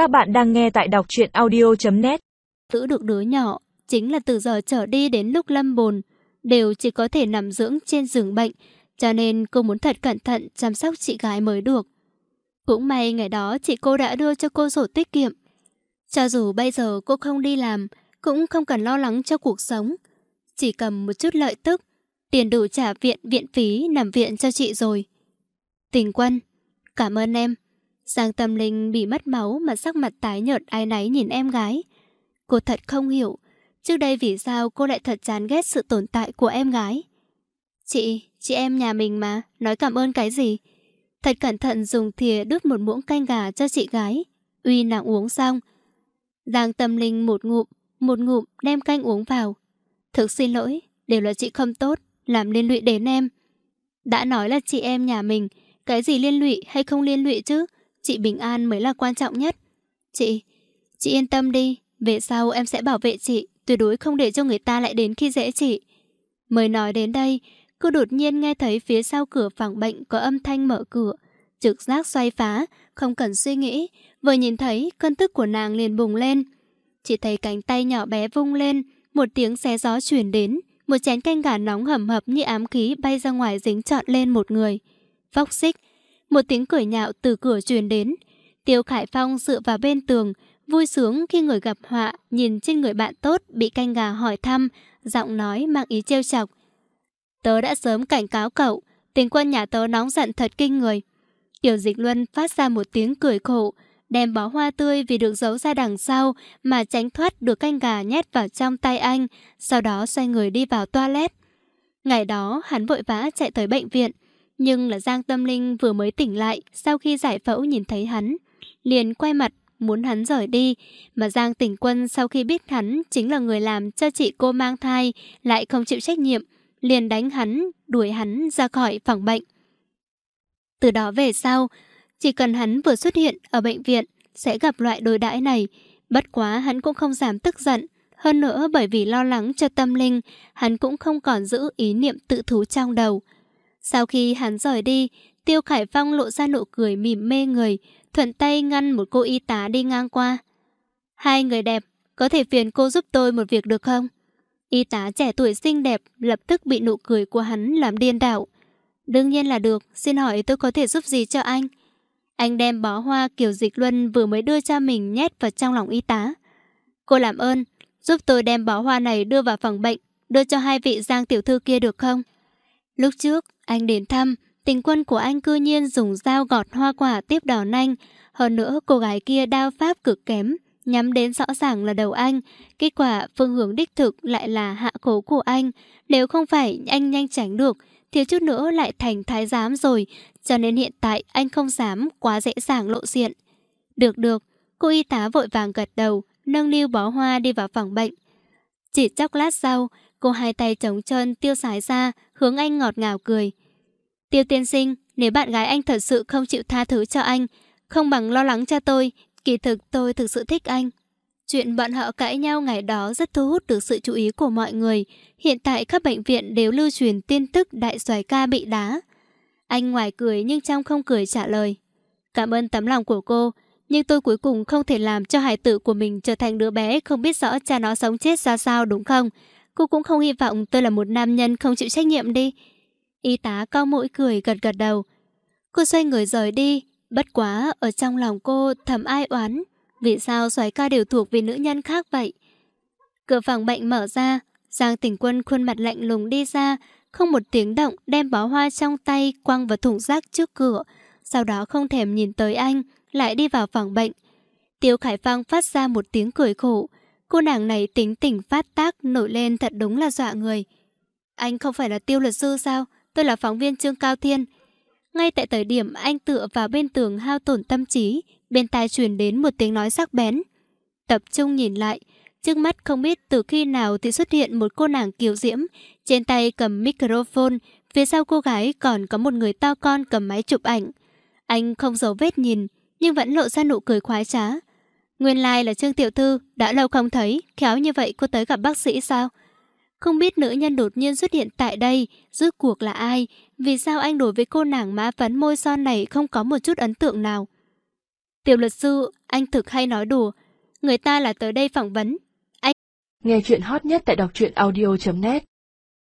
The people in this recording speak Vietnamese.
Các bạn đang nghe tại đọc truyện audio.net Giữ được đứa nhỏ, chính là từ giờ trở đi đến lúc lâm bồn, đều chỉ có thể nằm dưỡng trên giường bệnh, cho nên cô muốn thật cẩn thận chăm sóc chị gái mới được. Cũng may ngày đó chị cô đã đưa cho cô sổ tiết kiệm. Cho dù bây giờ cô không đi làm, cũng không cần lo lắng cho cuộc sống. Chỉ cầm một chút lợi tức, tiền đủ trả viện viện phí nằm viện cho chị rồi. Tình quân, cảm ơn em. Giang Tâm Linh bị mất máu mà sắc mặt tái nhợt ai náy nhìn em gái. Cô thật không hiểu, trước đây vì sao cô lại thật chán ghét sự tồn tại của em gái. Chị, chị em nhà mình mà, nói cảm ơn cái gì? Thật cẩn thận dùng thìa đút một muỗng canh gà cho chị gái. Uy nàng uống xong. Giang Tâm Linh một ngụm, một ngụm đem canh uống vào. Thực xin lỗi, đều là chị không tốt, làm liên lụy đến em. Đã nói là chị em nhà mình, cái gì liên lụy hay không liên lụy chứ? Chị bình an mới là quan trọng nhất. Chị, chị yên tâm đi, về sau em sẽ bảo vệ chị, tuyệt đối không để cho người ta lại đến khi dễ chị. Mới nói đến đây, cô đột nhiên nghe thấy phía sau cửa phòng bệnh có âm thanh mở cửa. Trực giác xoay phá, không cần suy nghĩ, vừa nhìn thấy cơn tức của nàng liền bùng lên. Chỉ thấy cánh tay nhỏ bé vung lên, một tiếng xé gió chuyển đến, một chén canh gà nóng hầm hập như ám khí bay ra ngoài dính trọn lên một người. Phóc xích, một tiếng cười nhạo từ cửa truyền đến. Tiêu Khải Phong dựa vào bên tường, vui sướng khi người gặp họa, nhìn trên người bạn tốt bị canh gà hỏi thăm, giọng nói mang ý trêu chọc. Tớ đã sớm cảnh cáo cậu, tình quân nhà tớ nóng giận thật kinh người. Tiểu dịch luân phát ra một tiếng cười khổ, đem bó hoa tươi vì được giấu ra đằng sau mà tránh thoát được canh gà nhét vào trong tay anh, sau đó xoay người đi vào toilet. Ngày đó, hắn vội vã chạy tới bệnh viện, nhưng là Giang Tâm Linh vừa mới tỉnh lại sau khi giải phẫu nhìn thấy hắn. Liền quay mặt muốn hắn rời đi. Mà Giang Tỉnh Quân sau khi biết hắn chính là người làm cho chị cô mang thai lại không chịu trách nhiệm. Liền đánh hắn, đuổi hắn ra khỏi phòng bệnh. Từ đó về sau, chỉ cần hắn vừa xuất hiện ở bệnh viện sẽ gặp loại đối đãi này. Bất quá hắn cũng không giảm tức giận. Hơn nữa bởi vì lo lắng cho tâm linh, hắn cũng không còn giữ ý niệm tự thú trong đầu. Sau khi hắn rời đi, Tiêu Khải Phong lộ ra nụ cười mỉm mê người, thuận tay ngăn một cô y tá đi ngang qua. Hai người đẹp, có thể phiền cô giúp tôi một việc được không? Y tá trẻ tuổi xinh đẹp lập tức bị nụ cười của hắn làm điên đảo. Đương nhiên là được, xin hỏi tôi có thể giúp gì cho anh? Anh đem bó hoa kiểu dịch luân vừa mới đưa cho mình nhét vào trong lòng y tá. Cô làm ơn, giúp tôi đem bó hoa này đưa vào phòng bệnh, đưa cho hai vị giang tiểu thư kia được không? Lúc trước, anh đến thăm, tình quân của anh cư nhiên dùng dao gọt hoa quả tiếp đòn anh. Hơn nữa, cô gái kia đao pháp cực kém, nhắm đến rõ ràng là đầu anh. Kết quả phương hướng đích thực lại là hạ cổ của anh. Nếu không phải anh nhanh tránh được, thiếu chút nữa lại thành thái giám rồi. Cho nên hiện tại anh không dám quá dễ dàng lộ diện. Được được, cô y tá vội vàng gật đầu, nâng niu bó hoa đi vào phòng bệnh. Chỉ chốc lát sau, cô hai tay trống trơn tiêu sái ra, hướng anh ngọt ngào cười. Tiêu tiên sinh, nếu bạn gái anh thật sự không chịu tha thứ cho anh, không bằng lo lắng cho tôi, kỳ thực tôi thực sự thích anh. Chuyện bọn họ cãi nhau ngày đó rất thu hút được sự chú ý của mọi người. Hiện tại các bệnh viện đều lưu truyền tin tức đại soái ca bị đá. Anh ngoài cười nhưng trong không cười trả lời. Cảm ơn tấm lòng của cô, nhưng tôi cuối cùng không thể làm cho hải tử của mình trở thành đứa bé không biết rõ cha nó sống chết ra sao đúng không? Cô cũng không hy vọng tôi là một nam nhân không chịu trách nhiệm đi. Y tá cao mũi cười gật gật đầu. Cô xoay người rời đi. Bất quá, ở trong lòng cô thầm ai oán. Vì sao xoái ca đều thuộc về nữ nhân khác vậy? Cửa phòng bệnh mở ra. Giang tỉnh quân khuôn mặt lạnh lùng đi ra. Không một tiếng động đem bó hoa trong tay quăng vào thùng rác trước cửa. Sau đó không thèm nhìn tới anh, lại đi vào phòng bệnh. Tiêu Khải Phong phát ra một tiếng cười khổ. Cô nàng này tính tình phát tác nổi lên thật đúng là dọa người. Anh không phải là tiêu luật sư sao? Tôi là phóng viên Trương Cao Thiên. Ngay tại thời điểm anh tựa vào bên tường hao tổn tâm trí, bên tai truyền đến một tiếng nói sắc bén. Tập trung nhìn lại, trước mắt không biết từ khi nào thì xuất hiện một cô nàng kiều diễm, trên tay cầm microphone, phía sau cô gái còn có một người to con cầm máy chụp ảnh. Anh không giấu vết nhìn, nhưng vẫn lộ ra nụ cười khoái trá. Nguyên lai like là Trương Tiểu Thư, đã lâu không thấy, khéo như vậy cô tới gặp bác sĩ sao? Không biết nữ nhân đột nhiên xuất hiện tại đây, rước cuộc là ai? Vì sao anh đối với cô nàng má phấn môi son này không có một chút ấn tượng nào? Tiểu luật sư, anh thực hay nói đùa. Người ta là tới đây phỏng vấn. Anh Nghe chuyện hot nhất tại đọc truyện audio.net